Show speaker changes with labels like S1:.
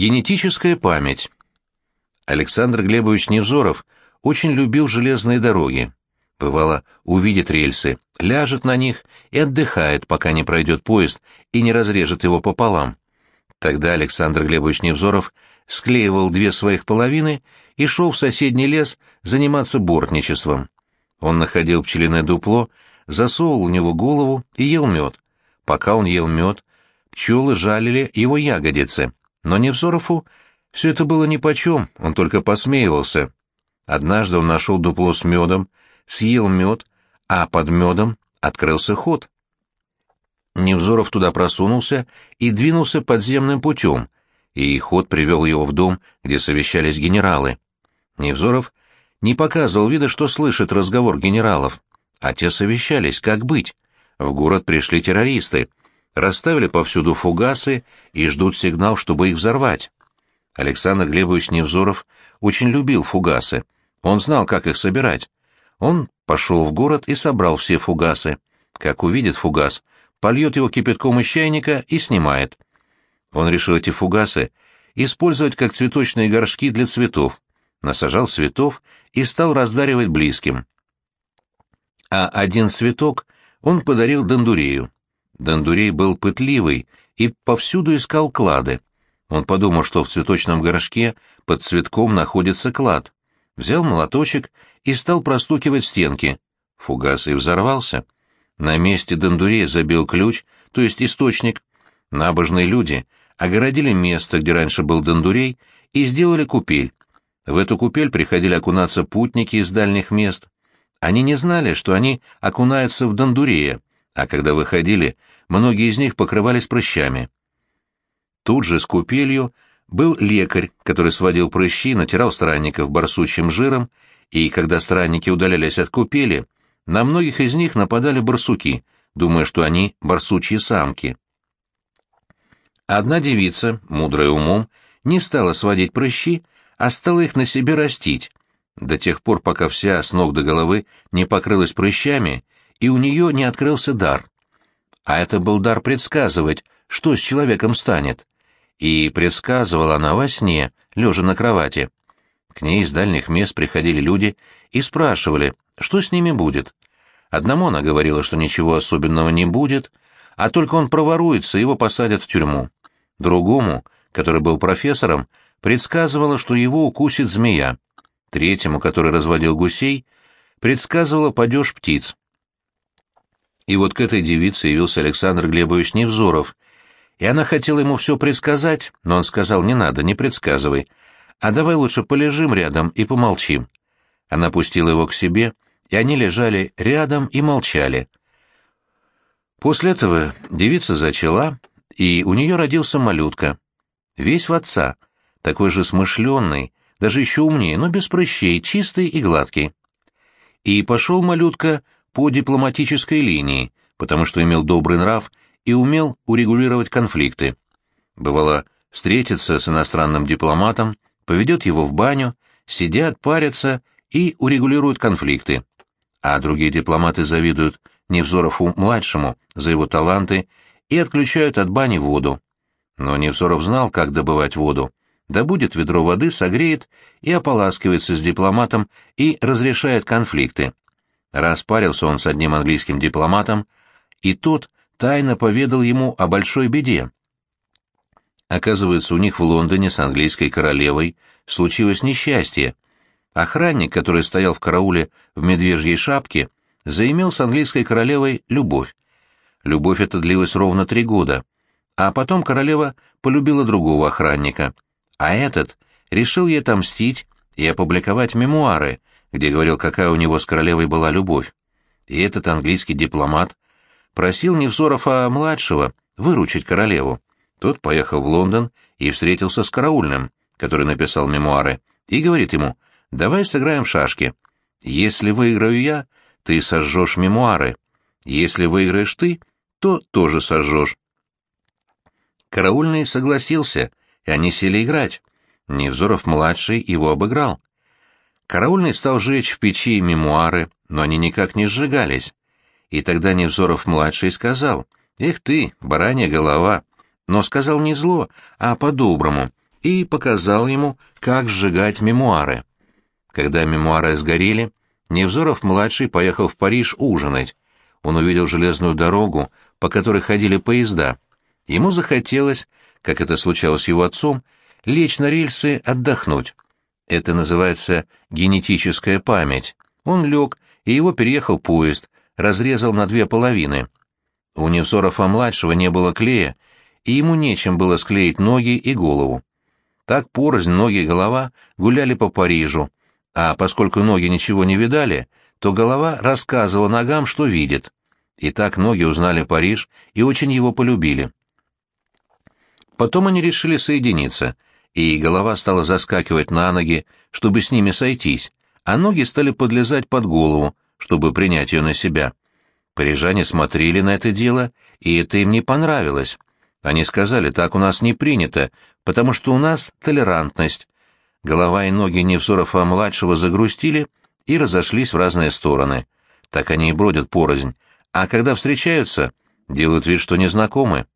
S1: Генетическая память. Александр Глебович Невзоров очень любил железные дороги. Бывало, увидит рельсы, ляжет на них и отдыхает, пока не пройдет поезд и не разрежет его пополам. Тогда Александр Глебович Невзоров склеивал две своих половины и шел в соседний лес заниматься бортничеством. Он находил пчелиное дупло, засовывал в него голову и ел мед. Пока он ел мед, пчелы жалили его ягодицы, но Невзорову все это было нипочем, он только посмеивался. Однажды он нашел дупло с медом, съел мед, а под медом открылся ход. Невзоров туда просунулся и двинулся подземным путем, и ход привел его в дом, где совещались генералы. Невзоров не показывал вида, что слышит разговор генералов, а те совещались, как быть. В город пришли террористы, расставили повсюду фугасы и ждут сигнал, чтобы их взорвать. Александр Глебович Невзоров очень любил фугасы. Он знал, как их собирать. Он пошел в город и собрал все фугасы. Как увидит фугас, польет его кипятком из чайника и снимает. Он решил эти фугасы использовать как цветочные горшки для цветов, насажал цветов и стал раздаривать близким. А один цветок он подарил Дондурею. Дондурей был пытливый и повсюду искал клады. Он подумал, что в цветочном горшке под цветком находится клад. Взял молоточек и стал простукивать стенки. Фугас и взорвался. На месте Дондурея забил ключ, то есть источник. Набожные люди огородили место, где раньше был Дондурей, и сделали купель. В эту купель приходили окунаться путники из дальних мест. Они не знали, что они окунаются в Дондурея, а когда выходили, многие из них покрывались прыщами. Тут же с купелью был лекарь, который сводил прыщи, натирал странников барсучьим жиром, и когда странники удалялись от купели, на многих из них нападали барсуки, думая, что они барсучьи самки. Одна девица, мудрая умом, не стала сводить прыщи, а стала их на себе растить, до тех пор, пока вся с ног до головы не покрылась прыщами, и у нее не открылся дар. А это был дар предсказывать, что с человеком станет. И предсказывала она во сне, лежа на кровати. К ней из дальних мест приходили люди и спрашивали, что с ними будет. Одному она говорила, что ничего особенного не будет, а только он проворуется, его посадят в тюрьму. Другому, который был профессором, предсказывала, что его укусит змея. Третьему, который разводил гусей, предсказывала падеж птиц. И вот к этой девице явился Александр Глебович Невзоров, и она хотела ему все предсказать, но он сказал, не надо, не предсказывай, а давай лучше полежим рядом и помолчим. Она пустила его к себе, и они лежали рядом и молчали. После этого девица зачала, и у нее родился малютка. Весь в отца, такой же смышленный, даже еще умнее, но без прыщей, чистый и гладкий. И пошел малютка по дипломатической линии, потому что имел добрый нрав и умел урегулировать конфликты. Бывало, встретится с иностранным дипломатом, поведет его в баню, сидят, парятся и урегулируют конфликты. А другие дипломаты завидуют Невзорову-младшему за его таланты и отключают от бани воду. Но Невзоров знал, как добывать воду, добудет ведро воды, согреет и ополаскивается с дипломатом и разрешает конфликты. Распарился он с одним английским дипломатом, и тот тайно поведал ему о большой беде. Оказывается, у них в Лондоне с английской королевой случилось несчастье. Охранник, который стоял в карауле в медвежьей шапке, заимел с английской королевой любовь. Любовь эта длилась ровно три года, а потом королева полюбила другого охранника — а этот решил ей отомстить и опубликовать мемуары, где говорил, какая у него с королевой была любовь. И этот английский дипломат просил Невзорова-младшего выручить королеву. Тот поехал в Лондон и встретился с караульным, который написал мемуары, и говорит ему, «Давай сыграем в шашки. Если выиграю я, ты сожжешь мемуары. Если выиграешь ты, то тоже сожжешь». Караульный согласился и они сели играть. Невзоров-младший его обыграл. Караульный стал жечь в печи мемуары, но они никак не сжигались. И тогда Невзоров-младший сказал, «Эх ты, баранья голова!» Но сказал не зло, а по-доброму, и показал ему, как сжигать мемуары. Когда мемуары сгорели, Невзоров-младший поехал в Париж ужинать. Он увидел железную дорогу, по которой ходили поезда. Ему захотелось, как это случалось с его отцом, лечь на рельсы отдохнуть. Это называется генетическая память. Он лег, и его переехал поезд, разрезал на две половины. У Невзорова-младшего не было клея, и ему нечем было склеить ноги и голову. Так порознь ноги и голова гуляли по Парижу, а поскольку ноги ничего не видали, то голова рассказывала ногам, что видит. И так ноги узнали Париж и очень его полюбили. Потом они решили соединиться, и голова стала заскакивать на ноги, чтобы с ними сойтись, а ноги стали подлезать под голову, чтобы принять ее на себя. Парижане смотрели на это дело, и это им не понравилось. Они сказали, так у нас не принято, потому что у нас толерантность, Голова и ноги Невзорова-младшего загрустили и разошлись в разные стороны. Так они и бродят порознь, а когда встречаются, делают вид, что незнакомы.